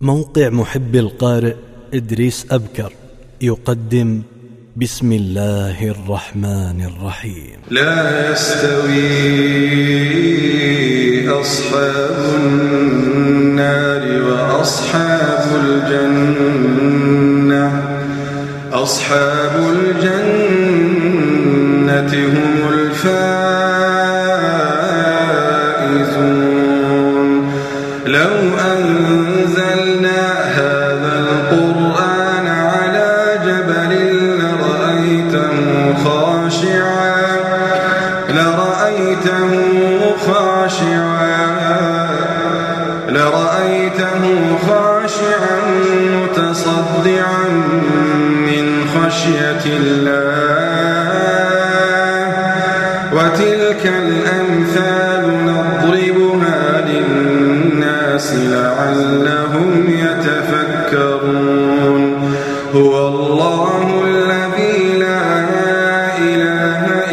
موقع محب القارئ إدريس أبكر يقدم بسم الله الرحمن الرحيم. لا يستوي أصحاب النار وأصحاب الجنة. أصحاب الجنة هم الفائزون. لو أنزلنا خاشعا لرأيته خاشعا. لرأيته خاشعا متصدعا من خشية الله. وتلك الأمثال نضربها للناس لعلهم يتفكرون. هو الله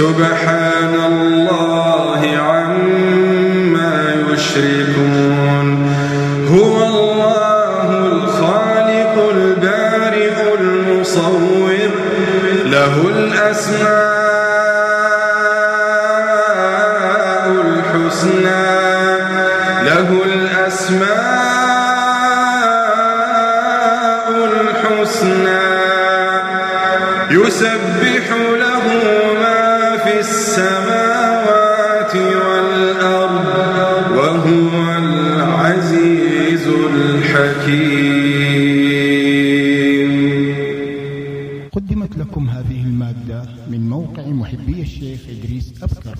سبحان الله عما يشركون. هو الله الخالق البارئ المصور له الأسماء الحسنى له الأسماء الحسنى. يسبح له قدمت لكم هذه المادة من موقع محبي الشيخ إدريس أبكر.